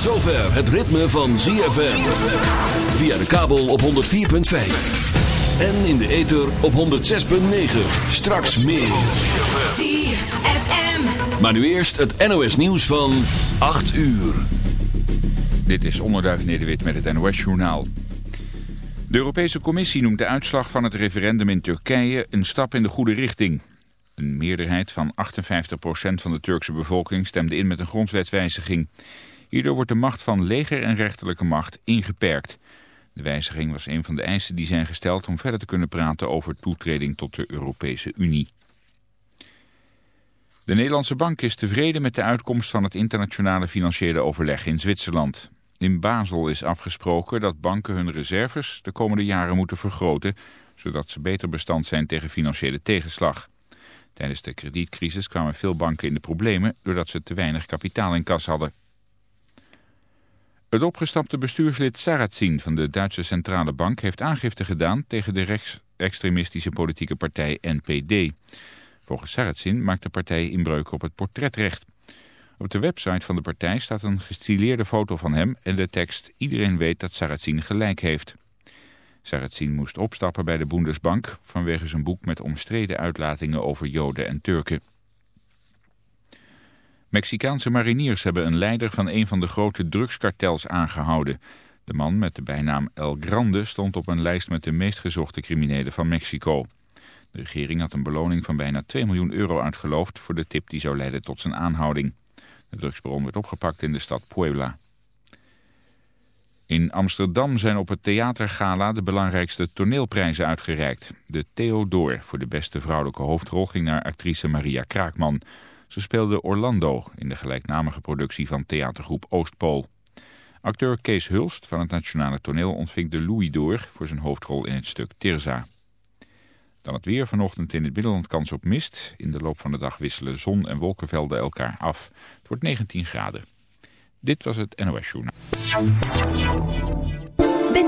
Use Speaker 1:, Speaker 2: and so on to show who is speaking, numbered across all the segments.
Speaker 1: het ritme van ZFM. Via de kabel op 104.5. En in de ether op 106.9. Straks meer.
Speaker 2: ZFM.
Speaker 1: Maar nu eerst het NOS nieuws van 8 uur.
Speaker 3: Dit is Onderduif Nederwit met het NOS-journaal. De Europese Commissie noemt de uitslag van het referendum in Turkije een stap in de goede richting. Een meerderheid van 58% van de Turkse bevolking stemde in met een grondwetswijziging. Hierdoor wordt de macht van leger en rechterlijke macht ingeperkt. De wijziging was een van de eisen die zijn gesteld om verder te kunnen praten over toetreding tot de Europese Unie. De Nederlandse bank is tevreden met de uitkomst van het internationale financiële overleg in Zwitserland. In Basel is afgesproken dat banken hun reserves de komende jaren moeten vergroten, zodat ze beter bestand zijn tegen financiële tegenslag. Tijdens de kredietcrisis kwamen veel banken in de problemen doordat ze te weinig kapitaal in kas hadden. Het opgestapte bestuurslid Sarrazin van de Duitse Centrale Bank heeft aangifte gedaan tegen de rechtsextremistische politieke partij NPD. Volgens Sarrazin maakt de partij inbreuk op het portretrecht. Op de website van de partij staat een gestileerde foto van hem en de tekst Iedereen weet dat Sarrazin gelijk heeft. Sarrazin moest opstappen bij de Bundesbank vanwege zijn boek met omstreden uitlatingen over Joden en Turken. Mexicaanse mariniers hebben een leider van een van de grote drugskartels aangehouden. De man met de bijnaam El Grande stond op een lijst met de meest gezochte criminelen van Mexico. De regering had een beloning van bijna 2 miljoen euro uitgeloofd voor de tip die zou leiden tot zijn aanhouding. De drugsbron werd opgepakt in de stad Puebla. In Amsterdam zijn op het theatergala de belangrijkste toneelprijzen uitgereikt. De Theodor voor de beste vrouwelijke hoofdrol ging naar actrice Maria Kraakman. Ze speelde Orlando in de gelijknamige productie van theatergroep Oostpool. Acteur Kees Hulst van het Nationale Toneel ontving de Louis d'Or voor zijn hoofdrol in het stuk Tirza. Dan het weer vanochtend in het binnenland kans op mist. In de loop van de dag wisselen zon en wolkenvelden elkaar af. Het wordt 19 graden. Dit was het NOS Journaal.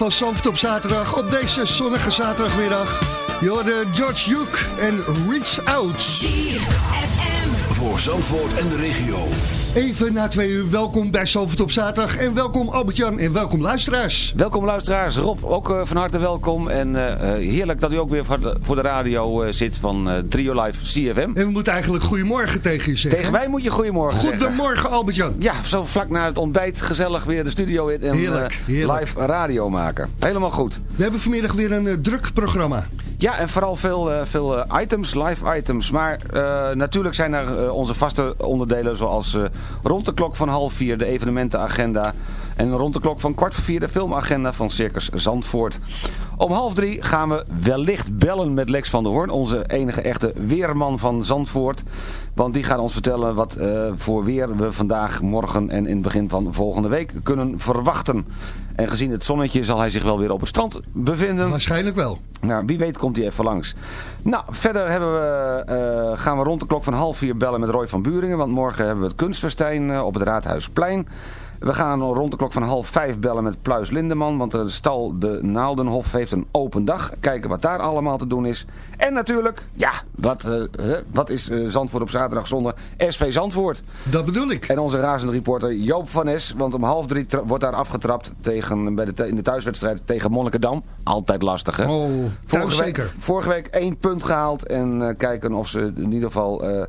Speaker 4: Van Zandvoort op zaterdag. Op deze zonnige zaterdagmiddag. Je George Duke en Reach Out.
Speaker 1: Voor Zandvoort en de regio.
Speaker 4: Even na twee uur, welkom bij Zandvoort op zaterdag. En welkom Albert-Jan en welkom luisteraars.
Speaker 5: Welkom luisteraars, Rob ook eh, van harte welkom. En eh, eh, heerlijk dat u ook weer voor de, voor de radio eh, zit van eh, Trio Live CFM.
Speaker 4: En we moeten eigenlijk goedemorgen tegen je zeggen.
Speaker 5: Tegen mij moet je goedemorgen zeggen.
Speaker 4: Goedemorgen Albert-Jan.
Speaker 5: Ja, zo vlak na het ontbijt gezellig weer de studio in en
Speaker 4: Heerlijk,
Speaker 5: eh,
Speaker 4: heerlijk.
Speaker 5: live radio maken. Helemaal goed.
Speaker 4: We hebben vanmiddag weer een druk programma.
Speaker 5: Ja, en vooral veel, eh, veel eh, items, live items. Maar eh, natuurlijk zijn er onze vaste onderdelen zoals rond de klok van half vier de evenementenagenda. En rond de klok van kwart voor vier de filmagenda van Circus Zandvoort. Om half drie gaan we wellicht bellen met Lex van der Hoorn, onze enige echte weerman van Zandvoort. Want die gaat ons vertellen wat voor weer we vandaag, morgen en in het begin van volgende week kunnen verwachten. En gezien het zonnetje zal hij zich wel weer op het strand bevinden.
Speaker 4: Waarschijnlijk wel.
Speaker 5: Nou, wie weet komt hij even langs. Nou, verder hebben we, eh, gaan we rond de klok van half vier bellen met Roy van Buringen. Want morgen hebben we het kunstfestijn eh, op het Raadhuisplein. We gaan rond de klok van half vijf bellen met Pluis Lindeman. Want de stal De Naaldenhof heeft een open dag. Kijken wat daar allemaal te doen is. En natuurlijk, ja, wat, eh, wat is eh, Zandvoort op zaterdag zonder SV Zandvoort?
Speaker 4: Dat bedoel ik.
Speaker 5: En onze razende reporter Joop van Es. Want om half drie wordt daar afgetrapt tegen, bij de, in de thuiswedstrijd tegen Monnikendam. Altijd lastig, hè?
Speaker 4: Oh,
Speaker 5: Vorige week,
Speaker 4: zeker.
Speaker 5: vorige week één punt gehaald. En eh, kijken of ze in ieder geval eh,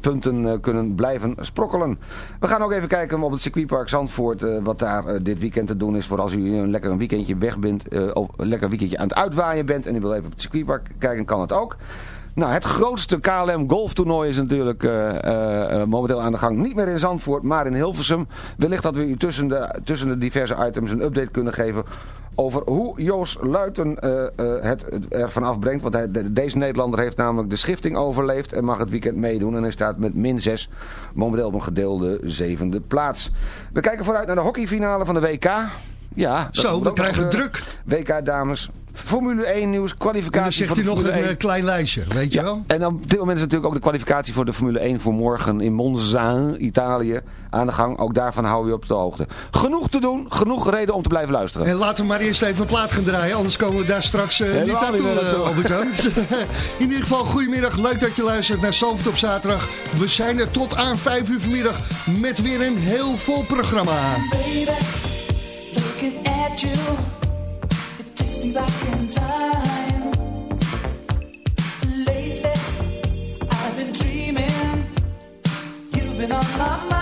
Speaker 5: punten eh, kunnen blijven sprokkelen. We gaan ook even kijken op het circuitpark Zandvoort. Eh, wat daar eh, dit weekend te doen is. Voor als u een lekker een weekendje weg bent. eh, of lekker weekendje aan het uitwaaien bent. En u wil even op het circuitpark kijken, kan het ook. Nou, het grootste KLM golftoernooi is natuurlijk eh, eh, eh, momenteel aan de gang. Niet meer in Zandvoort, maar in Hilversum. Wellicht dat we u tussen de, tussen de diverse items een update kunnen geven over hoe Joost Luiten eh, het ervan afbrengt. Want hij, de- deze Nederlander heeft namelijk de schifting overleefd en mag het weekend meedoen. En hij staat met min 6 momenteel op een gedeelde zevende plaats. We kijken vooruit naar de hockeyfinale van de WK. Ja, dat
Speaker 4: Zo, we krijgen
Speaker 5: gebeuren.
Speaker 4: druk.
Speaker 5: WK dames, Formule 1 nieuws,
Speaker 4: En dan
Speaker 5: kwalificatie
Speaker 4: zegt
Speaker 5: van
Speaker 4: hij
Speaker 5: de
Speaker 4: nog een
Speaker 5: Formule 1.
Speaker 4: eh, klein lijstje, weet je
Speaker 5: Ja,
Speaker 4: wel?
Speaker 5: en op dit moment is natuurlijk ook de kwalificatie voor de Formule 1 voor morgen in Monza, Italië, aan de gang. Ook daarvan houden we op de hoogte. Genoeg te doen, genoeg reden om te blijven luisteren.
Speaker 4: En laten we maar eerst even een plaat gaan draaien, anders komen we daar straks eh, niet aan toe, eh. In ieder geval, goedemiddag. Leuk dat je luistert naar Zandvoort op zaterdag. We zijn er tot aan 5 uur vanmiddag met weer een heel vol programma.
Speaker 6: Baby, at you, it takes me back in time. Lately, I've been dreaming, you've been on my mind.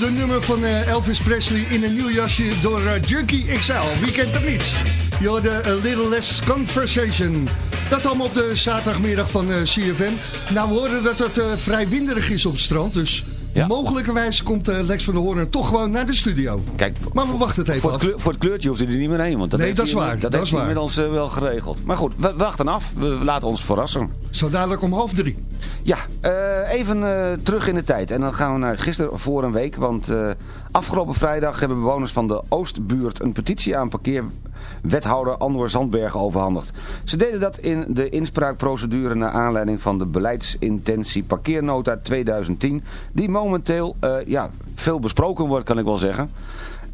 Speaker 4: Oude nummer van eh, Elvis Presley in een nieuw jasje door eh, Junkie XL. Wie kent hem niet? Je hoorde A Little Less Conversation. Dat allemaal op de zaterdagmiddag van eh, CFM. Nou, we horen dat het eh, vrij winderig is op het strand. Dus
Speaker 5: Ja.
Speaker 4: mogelijkerwijs komt eh, Lex van der Hoorn toch gewoon naar de studio.
Speaker 5: Kijk,
Speaker 4: Maar we wachten het even
Speaker 5: voor het, kleur- voor het kleurtje hoeft hij er niet meer heen. Want dat
Speaker 4: Nee,
Speaker 5: heeft
Speaker 4: dat is waar,
Speaker 5: Dat,
Speaker 4: dat
Speaker 5: heeft
Speaker 4: is
Speaker 5: hij inmiddels eh, wel geregeld. Maar goed, we wachten af. We laten ons verrassen.
Speaker 4: Zo dadelijk om half drie.
Speaker 5: Ja, eh, even eh, terug in de tijd. En dan gaan we naar gisteren voor een week. Want eh, afgelopen vrijdag hebben bewoners van de Oostbuurt een petitie aan parkeerwethouder Anwar Zandbergen overhandigd. Ze deden dat in de inspraakprocedure naar aanleiding van de beleidsintentie parkeernota 2010. Die momenteel ja, veel besproken wordt, kan ik wel zeggen.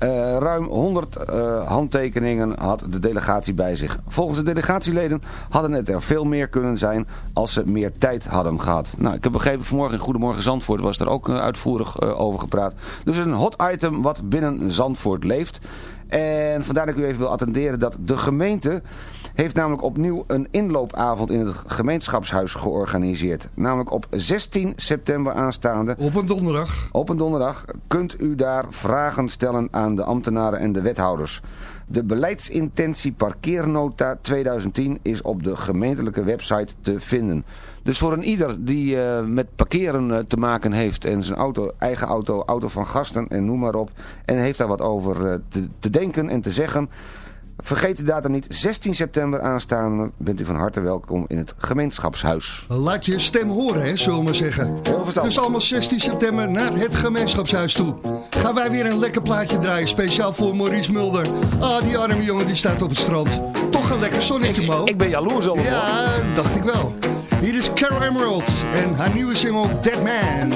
Speaker 5: Eh, ruim 100 eh, handtekeningen had de delegatie bij zich. Volgens de delegatieleden hadden het er veel meer kunnen zijn als ze meer tijd hadden gehad. Nou, ik heb begrepen vanmorgen in Goedemorgen Zandvoort was er ook eh, uitvoerig over gepraat. Dus een hot item wat binnen Zandvoort leeft. En vandaar dat ik u even wil attenderen dat de gemeente heeft namelijk opnieuw een inloopavond in het gemeenschapshuis georganiseerd. Namelijk op 16 september aanstaande.
Speaker 4: Op een donderdag.
Speaker 5: Op een donderdag kunt u daar vragen stellen aan de ambtenaren en de wethouders. De beleidsintentie parkeernota 2010 is op de gemeentelijke website te vinden. Dus voor een ieder die eh, met parkeren eh, te maken heeft en zijn auto, eigen auto, auto van gasten en noem maar op. En heeft daar wat over eh, te, te denken en te zeggen. Vergeet de datum niet, 16 september aanstaande bent u van harte welkom in het gemeenschapshuis.
Speaker 7: Laat je stem horen, hè, zullen we maar zeggen.
Speaker 5: Heel verstandig.
Speaker 7: Dus allemaal 16 september naar het gemeenschapshuis toe. Gaan wij weer een lekker plaatje draaien, speciaal voor Maurice Mulder. Ah, die arme jongen die staat op het strand. Toch een lekker zonnetje, Mo.
Speaker 5: Ik ben jaloers op.
Speaker 7: Ja, dacht ik wel. Hier is Carol Emerald en haar nieuwe single Dead Man.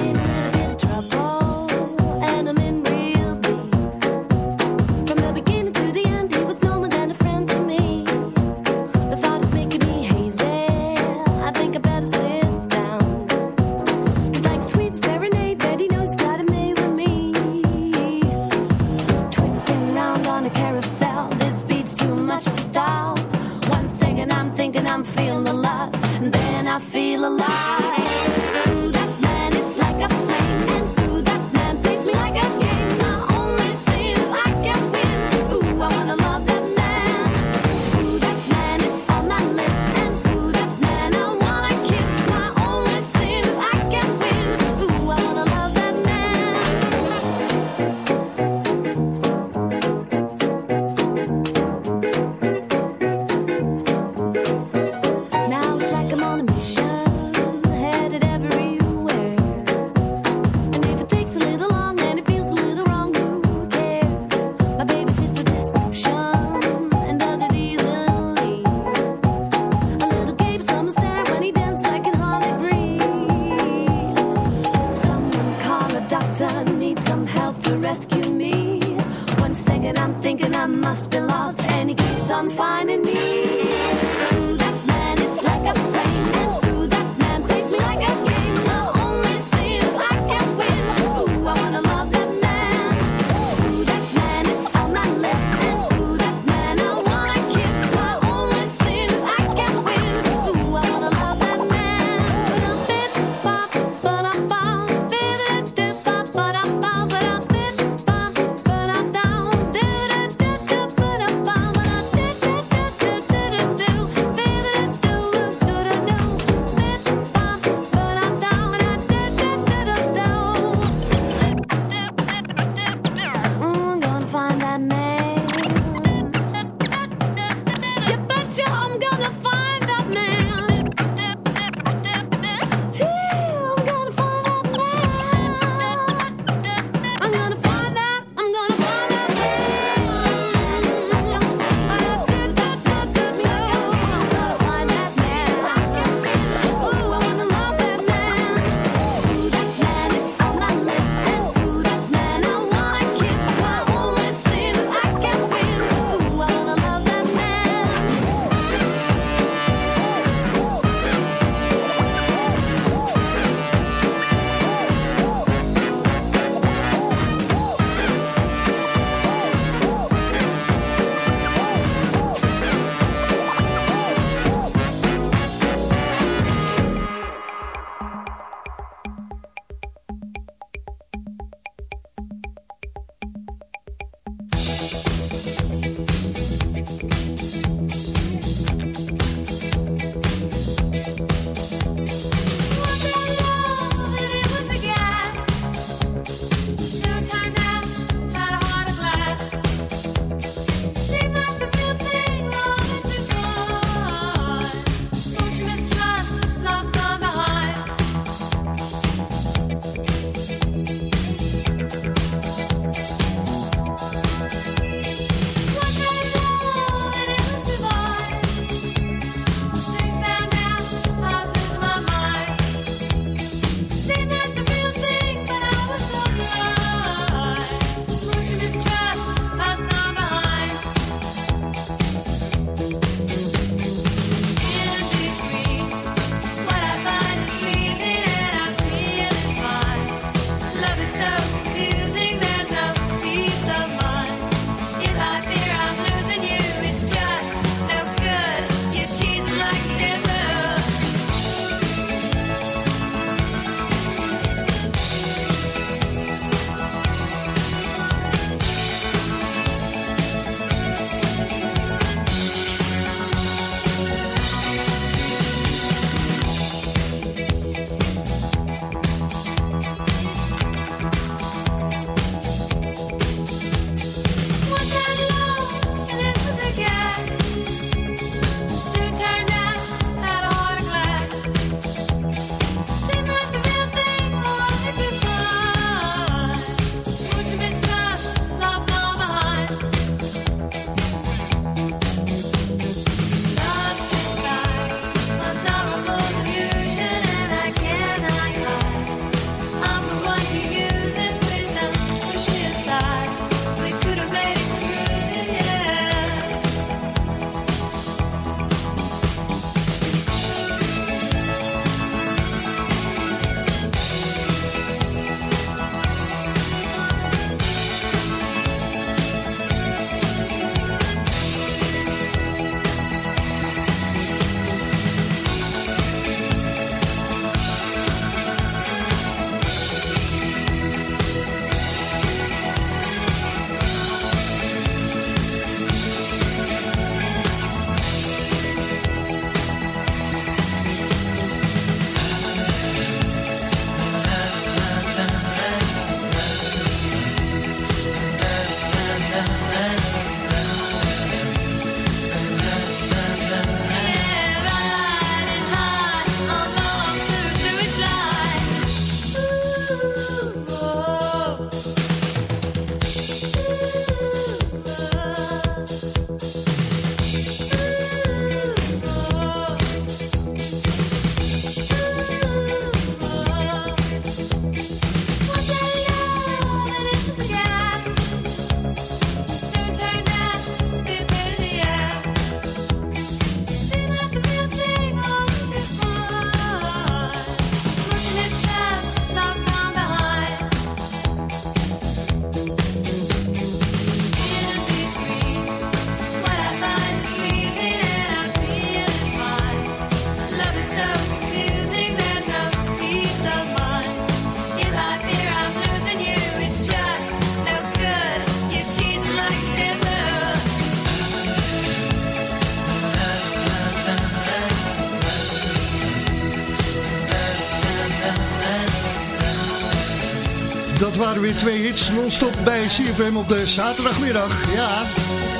Speaker 8: Twee hits non-stop bij CFM op de zaterdagmiddag. Ja,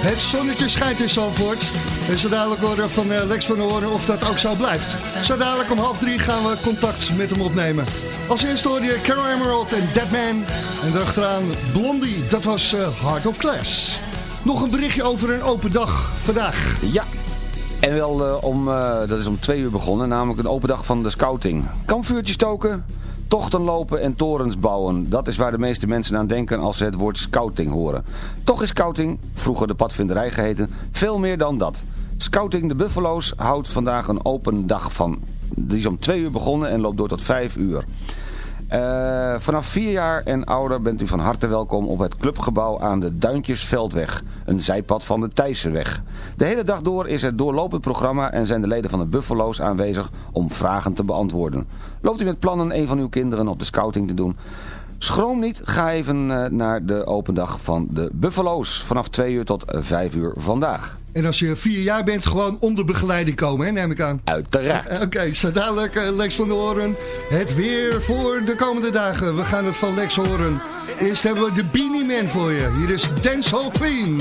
Speaker 8: het zonnetje schijnt in Zandvoort. En zo dadelijk horen van eh, Lex van Horen of dat ook zo blijft. Zo dadelijk om half drie gaan we contact met hem opnemen. Als eerste hoor je Carol Emerald en Deadman. En daarachteraan Blondie, dat was uh, Heart of Class. Nog een berichtje over een open dag vandaag.
Speaker 5: Ja, en wel uh, om, uh, dat is om twee uur begonnen, namelijk een open dag van de scouting. Kampvuurtjes stoken, tochten lopen en torens bouwen. Dat is waar de meeste mensen aan denken als ze het woord scouting horen. Toch is scouting, vroeger de padvinderij geheten, veel meer dan dat. Scouting de Buffalo's houdt vandaag een open dag van. Die is om twee uur begonnen en loopt door tot vijf uur. Uh, vanaf vier jaar en ouder bent u van harte welkom op het clubgebouw aan de Duintjesveldweg, een zijpad van de Thijssenweg. De hele dag door is er doorlopend programma en zijn de leden van de Buffalo's aanwezig om vragen te beantwoorden. Loopt u met plannen een van uw kinderen op de scouting te doen? Schroom niet, ga even uh, naar de open dag van de Buffalo's vanaf 2 uur tot 5 uur vandaag.
Speaker 8: En als je vier jaar bent, gewoon onder begeleiding komen, hè, neem ik aan.
Speaker 5: Uiteraard.
Speaker 8: Oké, okay, zo dadelijk uh, Lex van de Horen. Het weer voor de komende dagen. We gaan het van Lex horen. Eerst hebben we de Beanie Man voor je. Hier is Dancehall Queen.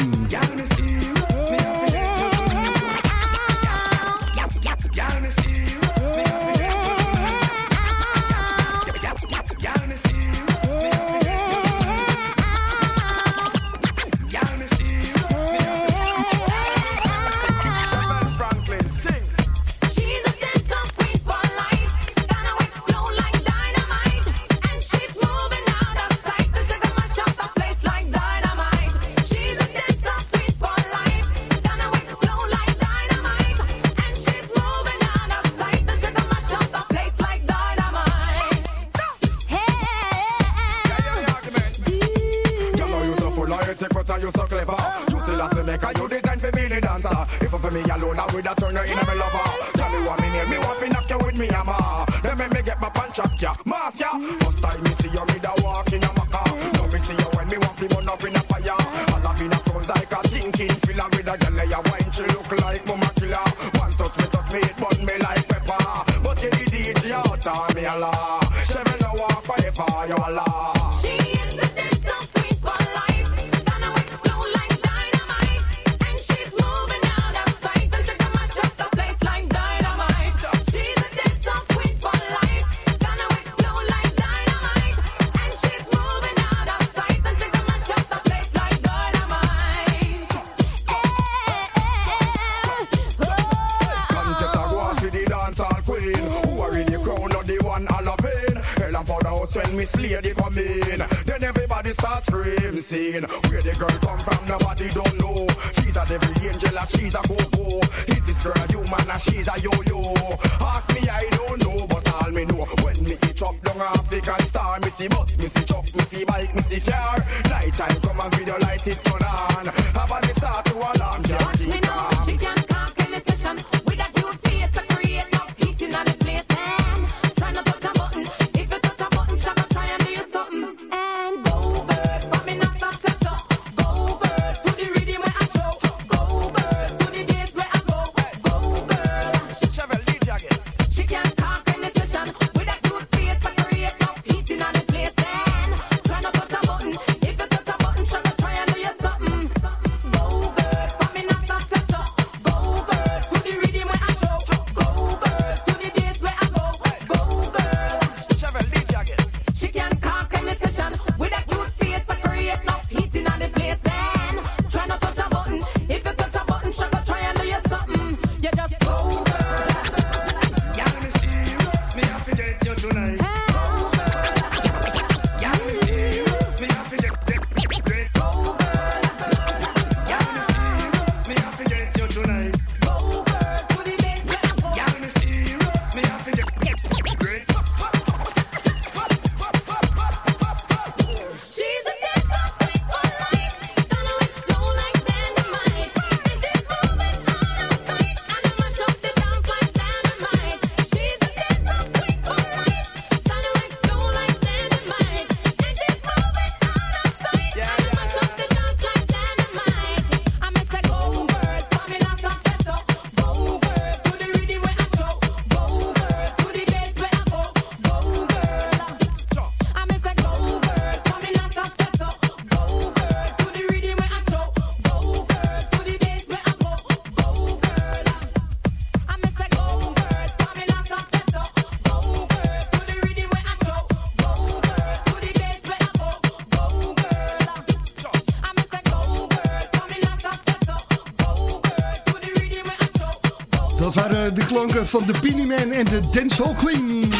Speaker 4: Van de Beanie Man en de Dancehall Queen.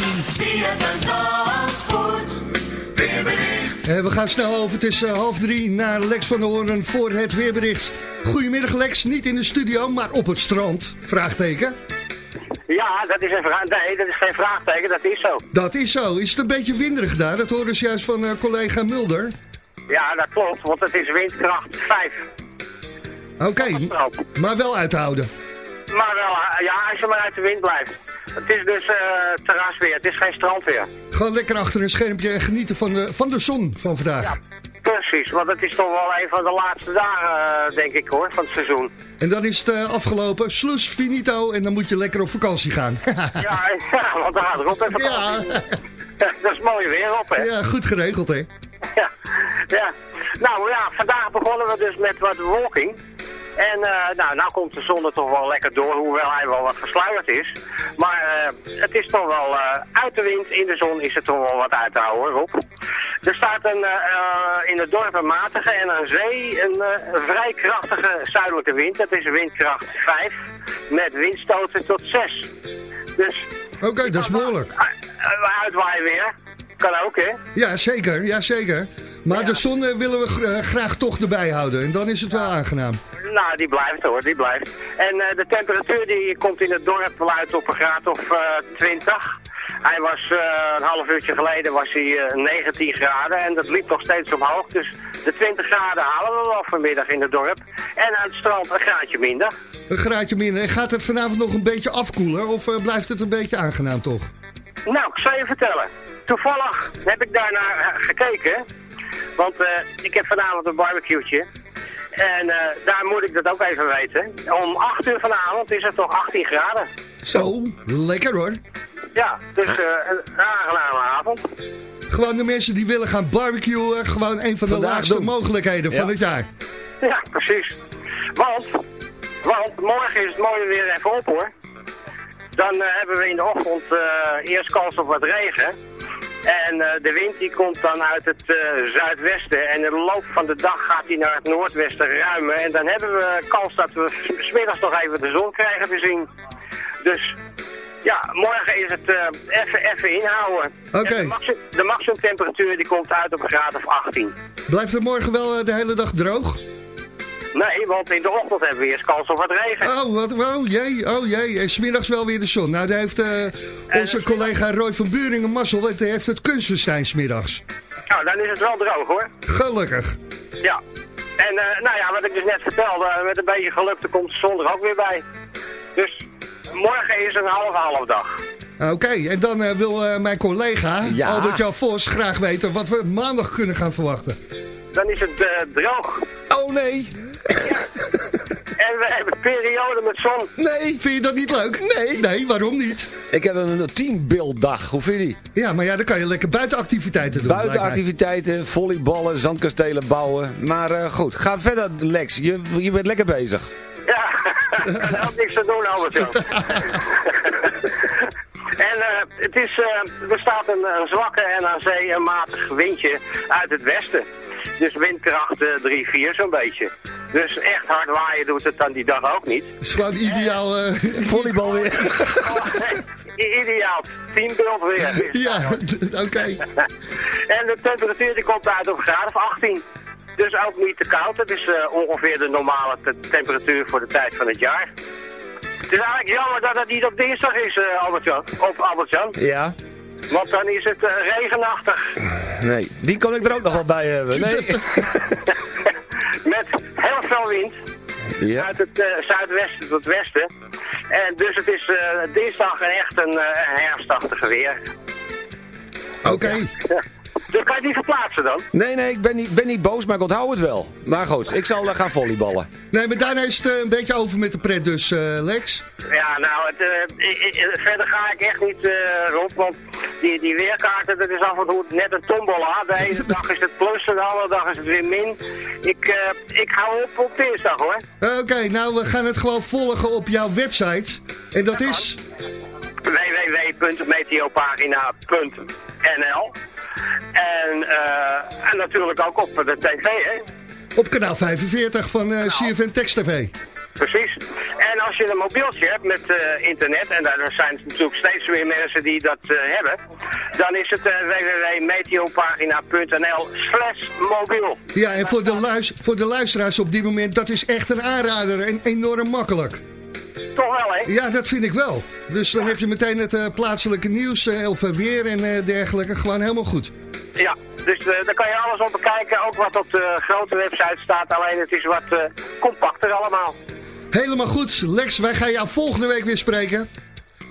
Speaker 6: Weerbericht.
Speaker 4: Eh, we gaan snel over. Het is eh, half drie naar Lex van der Hoorn voor het weerbericht. Goedemiddag Lex, niet in de studio, maar op het strand. Vraagteken.
Speaker 9: Ja, dat is een vraag. Nee, dat is geen vraagteken, dat is zo.
Speaker 4: Dat is zo. Is het een beetje winderig daar? Dat horen ze juist van eh, collega Mulder.
Speaker 9: Ja, dat klopt, want het is windkracht 5.
Speaker 4: Oké, maar wel uithouden.
Speaker 9: Maar wel, ja, maar uit de wind blijft. Het is dus eh terrasweer, het is geen strandweer.
Speaker 4: Gewoon lekker achter een schermpje en genieten van de, van de zon van vandaag.
Speaker 9: Precies, want het is toch wel een van de laatste dagen, eh, denk ik hoor, van het seizoen.
Speaker 4: En dan is het eh, afgelopen. Sloes, finito. En dan moet je lekker op vakantie gaan.
Speaker 9: Ja, ja want dan gaat het op even
Speaker 4: Ja.
Speaker 9: Dat is mooi weer op, hè?
Speaker 4: ja, goed geregeld hè.
Speaker 9: Ja, ja. Nou ja, vandaag begonnen we dus met wat wolking. En eh, nou, nou komt de zon er toch wel lekker door, hoewel hij wel wat versluierd is. Maar eh, het is toch wel eh, uit de wind, in de zon is het toch wel wat uit te houden, hoor, Rob. Er staat een, in het dorp een matige en aan zee een vrij krachtige zuidelijke wind. Dat is windkracht 5 met windstoten tot 6. Dus
Speaker 4: Oké, dat is behoorlijk.
Speaker 9: uh, uitwaaien weer. Kan ook, hè?
Speaker 4: Ja, zeker. Ja, zeker. Maar de zon willen we graag toch erbij houden. En dan is het wel aangenaam.
Speaker 9: Nou, die blijft hoor, die blijft. En eh, de temperatuur die komt in het dorp wel uit op een graad of eh 20. Hij was eh, een half uurtje geleden was hij eh, 19 graden en dat liep nog steeds omhoog. Dus de 20 graden halen we wel vanmiddag in het dorp. En aan het strand een graadje minder.
Speaker 4: Een graadje minder. En gaat het vanavond nog een beetje afkoelen? Of blijft het een beetje aangenaam toch?
Speaker 9: Nou, ik zal je vertellen. Toevallig heb ik daarnaar gekeken. Want ik heb vanavond een barbecue'tje. En eh, daar moet ik dat ook even weten. Om 8 uur vanavond is het toch 18 graden.
Speaker 4: Zo, lekker hoor.
Speaker 9: Ja, dus eh, een aangename avond.
Speaker 4: Gewoon de mensen die willen gaan barbecuen. Gewoon een van de
Speaker 9: Vandaag doen.
Speaker 4: mogelijkheden van het jaar.
Speaker 9: Ja, precies. Want, want morgen is het mooie weer even op hoor. Dan eh, hebben we in de ochtend eh, eerst kans op wat regen. En eh, de wind die komt dan uit het eh, zuidwesten. En in de loop van de dag gaat hij naar het noordwesten ruimen. En dan hebben we kans dat we smiddags nog even de zon krijgen te zien. Dus ja, morgen is het eh, even, even inhouden.
Speaker 4: Oké.
Speaker 9: De, maxi- de maximumtemperatuur die komt uit op een graad of 18.
Speaker 4: Blijft het morgen wel de hele dag droog?
Speaker 9: Nee, want in de ochtend hebben we eerst kans op wat regen.
Speaker 4: Oh, wat, oh jee, oh jee. En smiddags wel weer de zon. Nou, daar heeft eh, onze collega Roy van Buringen mazzel. want Hij heeft het kunstfestijn smiddags.
Speaker 9: Nou, dan is het wel droog hoor.
Speaker 4: Gelukkig.
Speaker 9: Ja. En eh, nou ja, wat ik dus net vertelde, eh, met een beetje geluk, dan komt de zon er ook weer bij. Dus morgen is een halve half dag.
Speaker 4: Oké, en dan eh, wil eh, mijn collega Albert-Jan Vos graag weten wat we maandag kunnen gaan verwachten.
Speaker 9: Dan is het eh, droog.
Speaker 10: Oh nee.
Speaker 9: En we hebben periode met zon.
Speaker 10: Nee.
Speaker 4: Vind je dat niet leuk?
Speaker 10: Nee.
Speaker 4: Nee, waarom niet?
Speaker 10: Ik heb een teambeelddag. Hoe vind je die?
Speaker 4: Ja, maar ja, dan kan je lekker buitenactiviteiten doen.
Speaker 10: Buitenactiviteiten, volleyballen, zandkastelen bouwen. Maar eh, goed, ga verder Lex. Je, je bent lekker bezig.
Speaker 9: Ja, is ook niks te doen, Albert-Jan. En eh, het is, eh, er staat een, een zwakke en aan zee een matig windje uit het westen. Dus windkracht eh, 3, 4 zo'n beetje. Dus echt hard waaien doet het dan die dag ook niet.
Speaker 4: Het is gewoon ideaal... eh,
Speaker 10: Volleybal weer.
Speaker 9: Ideaal teambeeld weer.
Speaker 4: ja, oké.
Speaker 9: En de temperatuur die komt uit op een graad of 18. Dus ook niet te koud. Het is eh, ongeveer de normale te- temperatuur voor de tijd van het jaar. Het is eigenlijk jammer dat het niet op dinsdag is, eh Albert-Jan. Op Albert-Jan.
Speaker 10: Ja.
Speaker 9: Want dan is het eh, regenachtig.
Speaker 10: Nee, die kon ik er ook nog wel bij hebben. Nee.
Speaker 9: Met heel veel wind.
Speaker 10: Ja.
Speaker 9: Uit het eh, zuidwesten tot westen. En dus het is eh, dinsdag echt een eh, herfstachtige weer.
Speaker 4: Oké.
Speaker 9: Dus kan je het niet verplaatsen dan?
Speaker 10: Nee, nee, ik ben niet, ben niet boos, maar ik onthoud het wel. Maar goed, ik zal eh, gaan volleyballen.
Speaker 4: Nee, maar daarna is het eh, een beetje over met de pret dus, eh, Lex.
Speaker 9: Ja, nou, het, eh, verder ga ik echt niet, eh Rob, want die, die weerkaarten, dat is af en toe net een tombola. De ene dag is het plus en de andere dag is het weer min. Ik, ik hou op op dinsdag hoor.
Speaker 4: Oké, nou we gaan het gewoon volgen op jouw website. En dat is...
Speaker 9: www.meteopagina.nl en, eh, en natuurlijk ook op de tv, hè.
Speaker 4: Op kanaal 45 van CFM Text TV.
Speaker 9: Precies. En als je een mobieltje hebt met eh, internet, en daar zijn natuurlijk steeds meer mensen die dat hebben, dan is het uh, www.meteopagina.nl slash mobiel.
Speaker 7: Ja, en voor de, luis, voor de luisteraars op dit moment, dat is echt een aanrader en enorm makkelijk.
Speaker 9: Toch wel, hè?
Speaker 7: Ja, dat vind ik wel. Dus dan heb je meteen het uh, plaatselijke nieuws, uh, of weer en uh, dergelijke, gewoon helemaal goed.
Speaker 9: Ja, dus daar kan je alles op bekijken, ook wat op de grote website staat, alleen het is wat compacter allemaal.
Speaker 7: Helemaal goed. Lex, wij gaan jou volgende week weer spreken.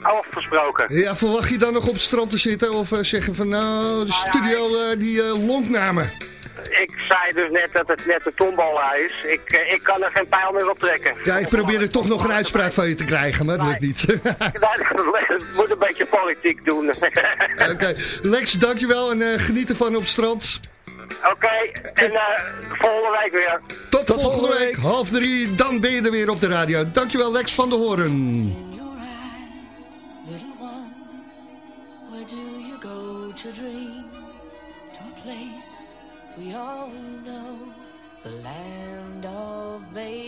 Speaker 9: Afgesproken.
Speaker 7: Ja, verwacht je dan nog op het strand te zitten of zeggen van nou, de studio die longt naar me?
Speaker 9: Ik zei dus net dat het net de tombola is. Ik, ik kan er geen pijl meer op trekken.
Speaker 7: Ja, ik probeer er toch nog een uitspraak van je te krijgen, maar dat lukt niet.
Speaker 9: Het moet een beetje politiek doen.
Speaker 7: Oké, okay. Lex, dankjewel en uh, geniet ervan op het strand.
Speaker 9: Oké, okay, en uh, volgende week weer.
Speaker 7: Tot, Tot volgende, volgende week. week, half drie, dan ben je er weer op de radio. Dankjewel Lex van de Horen. we of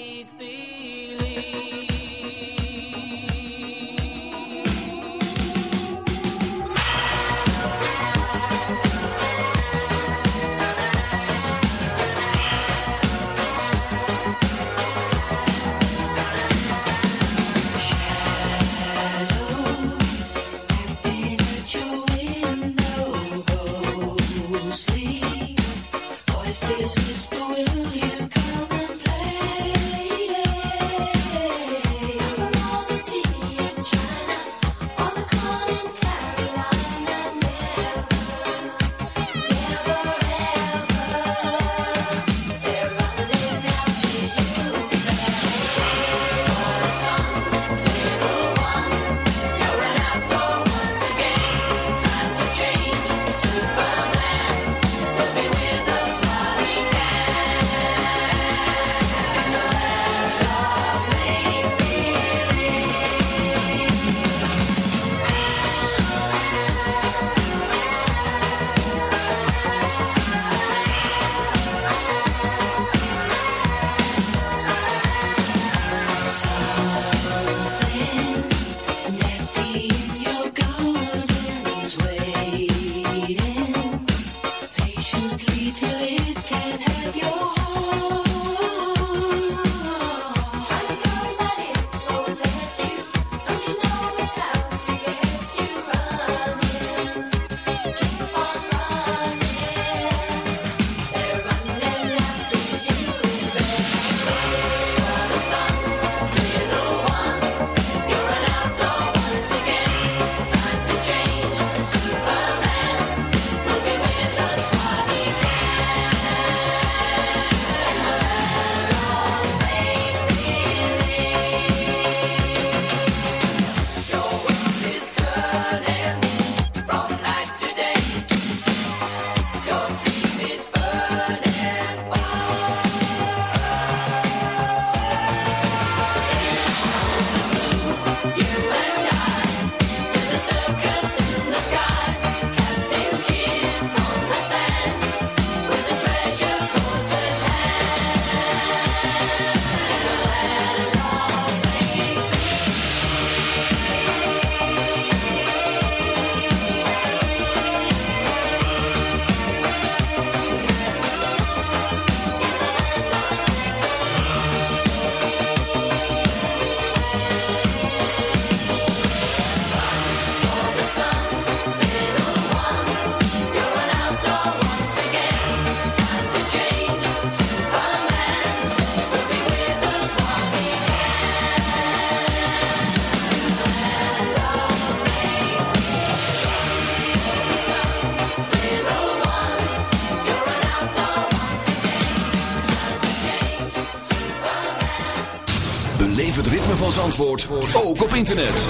Speaker 11: Zandvoort. Ook op internet.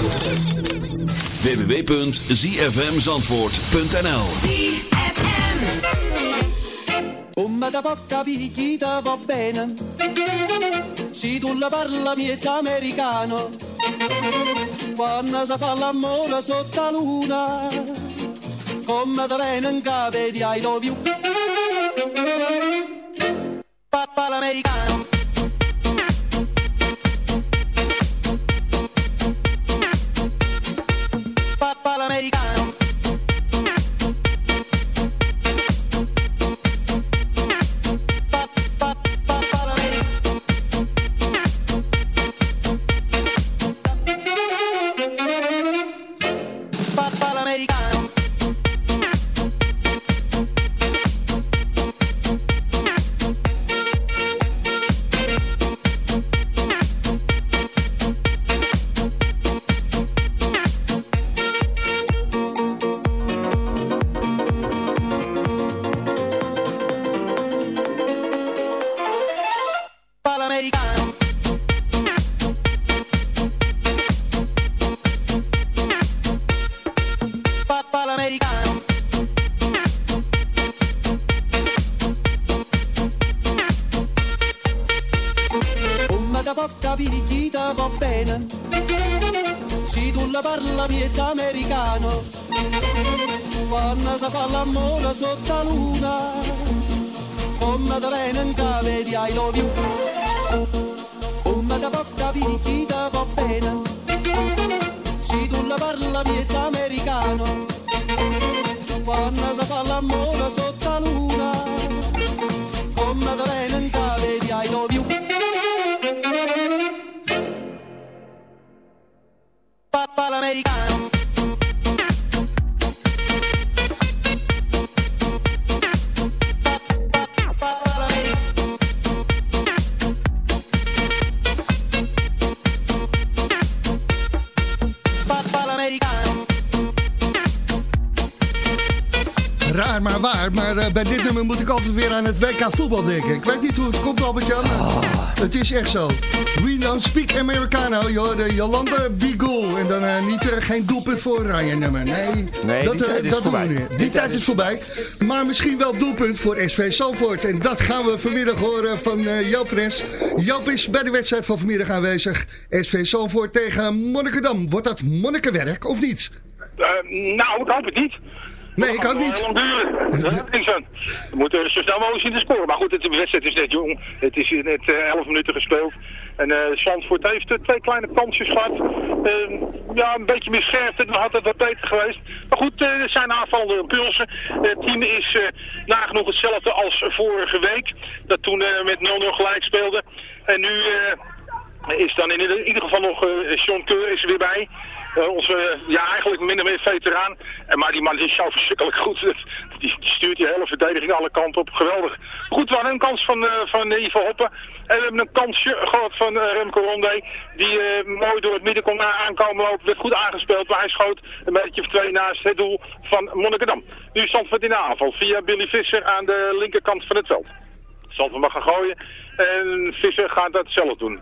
Speaker 11: www.zfmzandvoort.nl
Speaker 12: ZFM Come da poca picchita va bene Si tu la parla americano. Quando si fa l'amore sotto la luna. Come da bene in cave di I love you
Speaker 4: het WK voetbal denken. Ik weet niet hoe het komt, Albert-Jan, het is echt zo. We don't speak Americano, joh, de Jolanda Beagle. En dan eh, niet, eh, geen doelpunt voor Ryan nummer. Nee,
Speaker 5: Nee,
Speaker 4: dat,
Speaker 5: die
Speaker 4: eh,
Speaker 5: tijd is
Speaker 4: dat doen we
Speaker 5: voorbij.
Speaker 4: niet. Die,
Speaker 5: Die
Speaker 4: tijd
Speaker 5: tijd
Speaker 4: is
Speaker 5: is-
Speaker 4: voorbij. Maar misschien wel doelpunt voor SV Zalvoort. En dat gaan we vanmiddag horen van eh Joop. Joop is bij de wedstrijd van vanmiddag aanwezig. SV Zalvoort tegen Monnikendam. Wordt dat monnikenwerk of niet?
Speaker 13: Eh, nou, ik hoop het niet.
Speaker 4: Nee, ik ook niet.
Speaker 13: Ik niks aan. We moeten zo snel mogelijk zien te scoren. Maar goed, het, de wedstrijd is net jong. Het is net eh, 11 minuten gespeeld. En eh Zandvoort heeft eh, twee kleine kansjes gehad. Eh, ja, een beetje misscherpt. Dan had het wat beter geweest. Maar goed, eh, er zijn aanvallende impulsen. het team is eh, nagenoeg hetzelfde als vorige week. Dat toen eh, met 0-0 gelijk speelde. En nu... eh, is dan in ieder, geval nog eh Sean Keur is er weer bij. Eh, onze, ja, eigenlijk minder meer veteraan. En, maar die man is zo verschrikkelijk goed. Die, stuurt die hele verdediging alle kanten op. Geweldig. Goed, we hadden een kans van, eh van eh, Ivo Hoppen. En we hebben een kansje gehad van Remco Rondé. Die mooi door het midden kon aankomen lopen. Werd goed aangespeeld. Maar hij schoot een beetje of twee naast het doel van Monnikendam. Nu Zandvoort in de aanval. Via Billy Visser aan de linkerkant van het veld. Zandvoort mag gaan gooien. En Visser gaat dat zelf doen.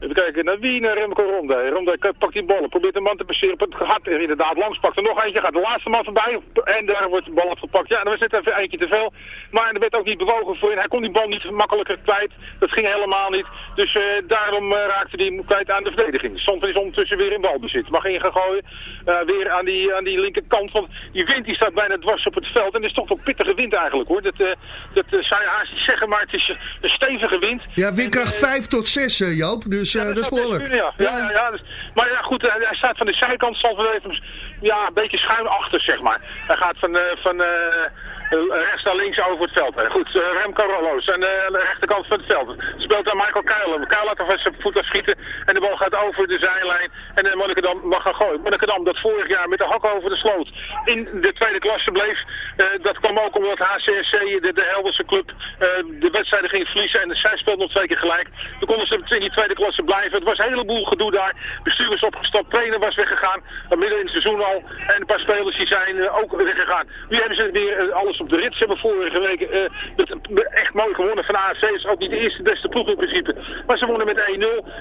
Speaker 13: Even kijken, naar wie? Naar Remco Ronde. Ronde pakt die ballen, probeert de man te passeren. op Het gaat er inderdaad langs, pakt er nog eentje, gaat de laatste man voorbij. En daar wordt de bal afgepakt. Ja, er was net even eentje te veel. Maar er werd ook niet bewogen voor in. Hij kon die bal niet makkelijker kwijt. Dat ging helemaal niet. Dus eh, daarom eh, raakte hij hem kwijt aan de verdediging. Santen is ondertussen weer in balbezit. Mag in gaan gooien. Eh, weer aan die, aan die linkerkant. Want die wind die staat bijna dwars op het veld. En het is toch wel pittige wind eigenlijk hoor. Dat, eh, dat eh, zou je haast niet zeggen, maar het is eh, een stevige wind.
Speaker 4: Ja, windkracht 5 tot 6, eh, Joop. Dus eh, dat is behoorlijk.
Speaker 13: Ja, ja, ja, ja, dus- maar ja, goed, eh, hij staat van de zijkant, Zandvoort heeft hem ja, een beetje schuin achter, zeg maar. Hij gaat van, eh, van rechts naar links over het veld. Eh, Goed, eh, Remco Rollo's aan de rechterkant van het veld. Speelt daar Michael Kuilen. Kuilen laat er zijn voet afschieten en de bal gaat over de zijlijn. En uh, mag gaan gooien. Monnikendam dat vorig jaar met de hak over de sloot in de tweede klasse bleef. eh, dat kwam ook omdat HCSC, de, de club, eh, de wedstrijden ging verliezen. En zij speelde nog twee keer gelijk. Toen konden ze in die tweede klasse blijven. Het was een heleboel gedoe daar. Bestuur was opgestapt, trainer was weggegaan. eh, Midden in het seizoen al. En een paar spelers die zijn eh, ook weggegaan. Nu hebben ze weer eh, op de rit. Ze hebben vorige week eh, echt mooi gewonnen van AFC. is ook niet de eerste beste ploeg in principe. Maar ze wonnen met 1-0.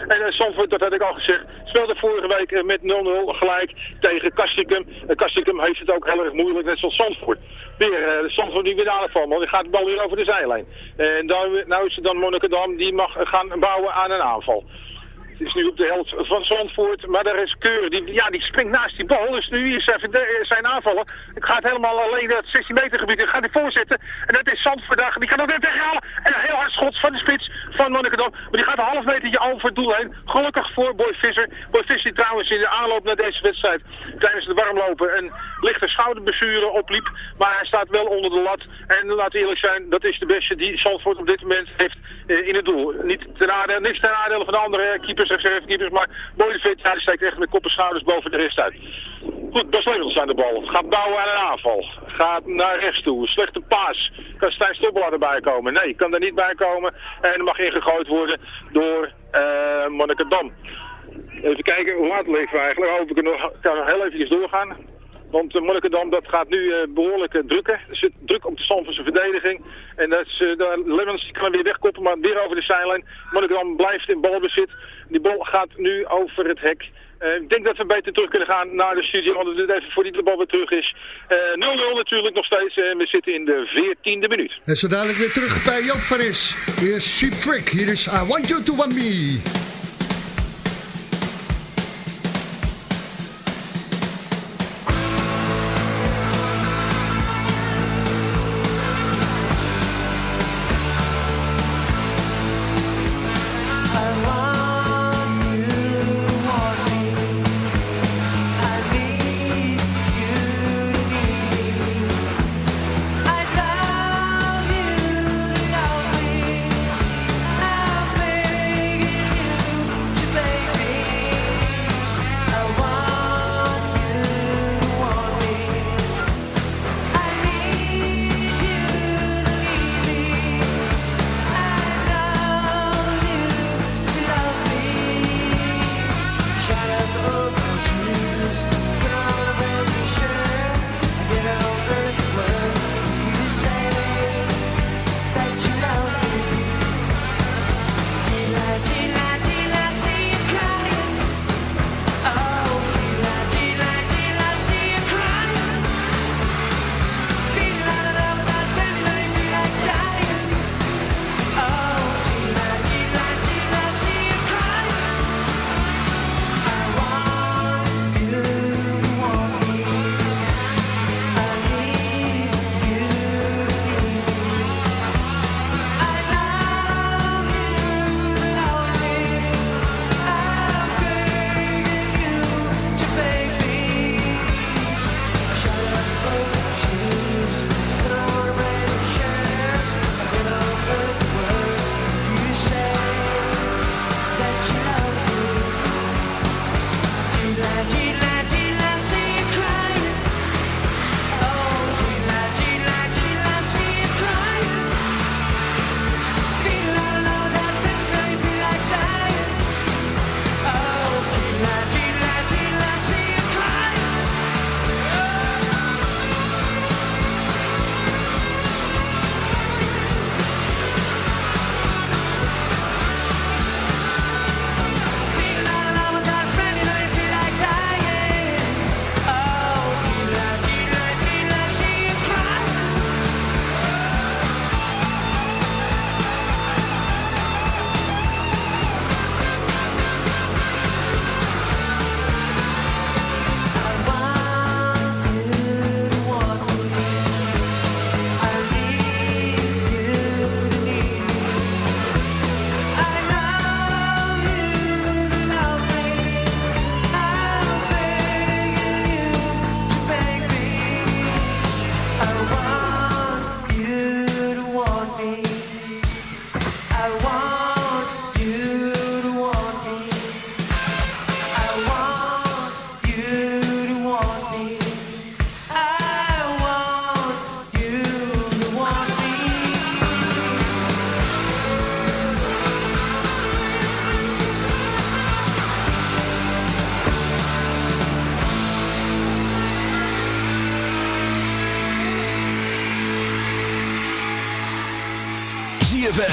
Speaker 13: En uh, Zandvoort, dat had ik al gezegd, speelde vorige week eh, met 0-0 gelijk tegen Kastikum. Uh, Kastikum heeft het ook heel erg moeilijk, net zoals Zandvoort. Weer, uh, Zandvoort die weer aanval, want die gaat de bal weer over de zijlijn. En dan, nou is het dan Monnikendam, die mag gaan bouwen aan een aanval. Het is nu op de helft van Zandvoort, maar daar is Keur, die, ja, die springt naast die bal. Dus nu is verde- zijn aanvallen. Het gaat helemaal alleen het 16 meter gebied. en gaat hij voorzetten. En dat is Zandvoort daar. Die kan ook net weghalen. En een heel hard schot van de spits van Monnikendam. Maar die gaat een half metertje over het doel heen. Gelukkig voor Boy Visser. Boy Visser die trouwens in de aanloop naar deze wedstrijd tijdens de warmlopen een lichte schouderblessure opliep. Maar hij staat wel onder de lat. En laat eerlijk zijn, dat is de beste die Zandvoort op dit moment heeft eh, in het doel. Niet ten nadele, niks ten nadele van de andere keepers reservekeepers, maar Boy de die steekt echt met kop en schouders boven de rest uit. Goed, Bas Levels aan de bal. Gaat bouwen aan een aanval. Gaat naar rechts toe. Slechte paas. Kan Stijn Stoppelaar erbij komen? Nee, kan er niet bij komen. En mag ingegooid worden door uh, Monnikendam. Even kijken, hoe laat leven we eigenlijk? Hoop ik er nog, kan heel eventjes doorgaan. Want uh, dat gaat nu uh, behoorlijk uh, drukken. Er zit druk op de zijn verdediging. En dat is, Lemmens kan weer wegkoppen, maar weer over de zijlijn. Monnikendam blijft in balbezit. Die bal gaat nu over het hek. Ik denk dat we beter terug kunnen gaan naar de studio, want het even voor die de bal weer terug is. 0-0 natuurlijk nog steeds en we zitten in de 14e minuut.
Speaker 4: En zo dadelijk weer terug bij Joop van Is. Hier is Cheap Trick, hier is I Want You To Want Me.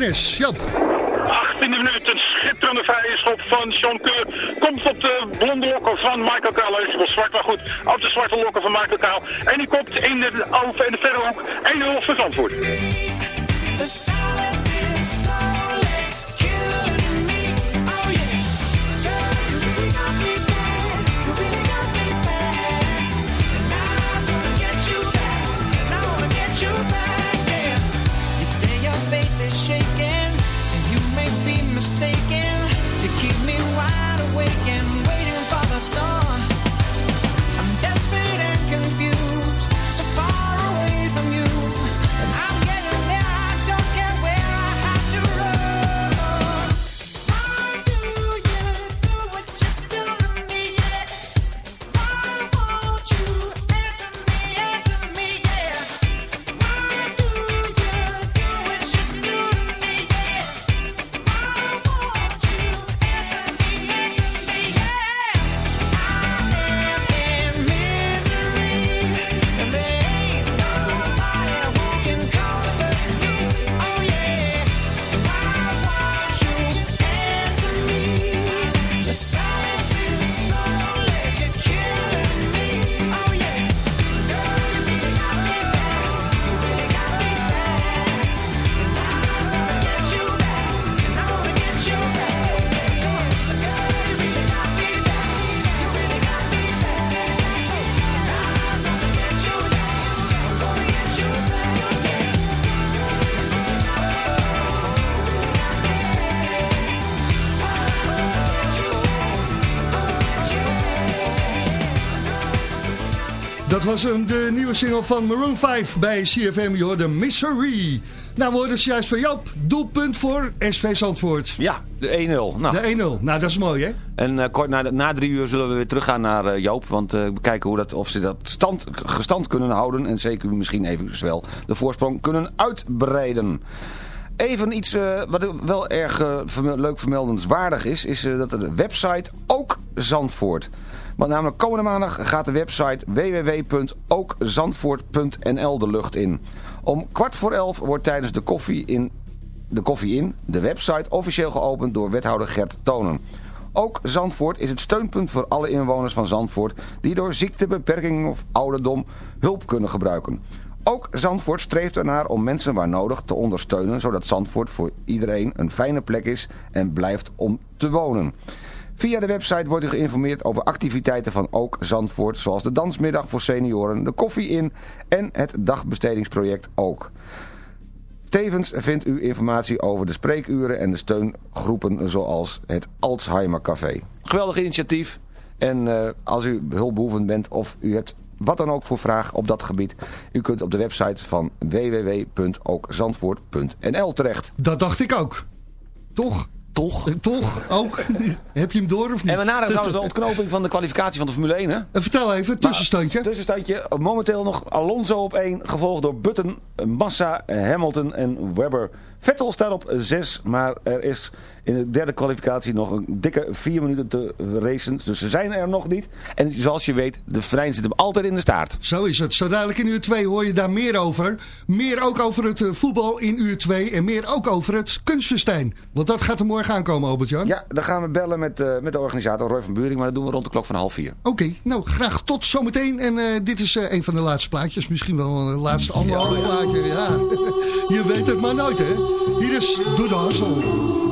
Speaker 4: Naar Joop Fres. Joop.
Speaker 6: 18e minuut, een schitterende vrije schop van Sean Keur. Komt op de blonde lokken van Michael Kaal. Hij is zwart, maar goed. Op de zwarte lokken van Michael Kaal. En die kopt in de, in de verre hoek 1-0 voor Zandvoort.
Speaker 4: Was hem, de nieuwe single van Maroon 5 bij CFM. Je hoorde Misery. Nou, we hoorden het juist van Joop. Doelpunt voor SV Zandvoort.
Speaker 5: Ja, de 1-0. Nou.
Speaker 4: De 1-0. Nou, dat is mooi, hè?
Speaker 5: En eh, kort na, na drie uur zullen we weer teruggaan naar eh, Joop. Want eh, we kijken hoe dat, of ze dat stand, gestand kunnen houden. En zeker misschien even wel de voorsprong kunnen uitbreiden. Even iets wat wel erg verme- leuk vermeldenswaardig is. Is dat de website Ook Zandvoort. Want namelijk komende maandag gaat de website www.ookzandvoort.nl de lucht in. Om kwart voor elf wordt tijdens de koffie in de koffie in, de website officieel geopend door wethouder Gert Tonen. Ook Zandvoort is het steunpunt voor alle inwoners van Zandvoort die door ziekte, beperking of ouderdom hulp kunnen gebruiken. Ook Zandvoort streeft ernaar om mensen waar nodig te ondersteunen, zodat Zandvoort voor iedereen een fijne plek is en blijft om te wonen. Via de website wordt u geïnformeerd over activiteiten van Ook Zandvoort, zoals de dansmiddag voor senioren, de koffie in en het dagbestedingsproject Ook. Tevens vindt u informatie over de spreekuren en de steungroepen zoals het Alzheimer Café. Geweldig initiatief en eh, als u hulpbehoevend bent of u hebt wat dan ook voor vraag op dat gebied, u kunt op de website van www.ookzandvoort.nl terecht.
Speaker 4: Dat dacht ik ook. Toch?
Speaker 5: Toch?
Speaker 4: Toch? Ook? Heb je hem door of niet?
Speaker 5: En we naderen trouwens de ontknoping van de kwalificatie van de Formule 1, hè?
Speaker 4: Eh, Vertel even, tussenstandje.
Speaker 5: Tussenstandje, momenteel nog Alonso op 1, gevolgd door Button, Massa, Hamilton en Webber. Vettel staat op 6, maar er is in de derde kwalificatie nog een dikke 4 minuten te racen. Dus ze zijn er nog niet. En zoals je weet, de Frein zit hem altijd in de staart.
Speaker 4: Zo is het. Zo dadelijk in uur 2 hoor je daar meer over. Meer ook over het eh, voetbal in uur 2 en meer ook over het kunstfestijn. Want dat gaat er morgen aankomen, Albert-Jan.
Speaker 5: Ja, dan gaan we bellen met, eh, met de organisator Roy van Buring, maar dat doen we rond de klok van half vier.
Speaker 4: Oké, nou graag tot zometeen. En eh, dit is een van de laatste plaatjes. Misschien wel een laatste anderhalve plaatje. Ja. je weet het maar nooit, hè. Hier is Doe de Hassel.